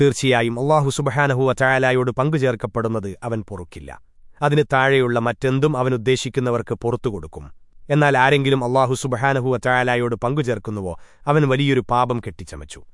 തീർച്ചയായും അള്ളാഹു സുബഹാനഹുവ ചായാലായോട് പങ്കുചേർക്കപ്പെടുന്നത് അവൻ പൊറുക്കില്ല. അതിന് താഴെയുള്ള മറ്റെന്തും അവനുദ്ദേശിക്കുന്നവർക്ക് പുറത്തു കൊടുക്കും. എന്നാൽ ആരെങ്കിലും അള്ളാഹു സുബഹാനഹുവ ചായാലായോട് പങ്കുചേർക്കുന്നുവോ അവൻ വലിയൊരു പാപം കെട്ടിച്ചമച്ചു.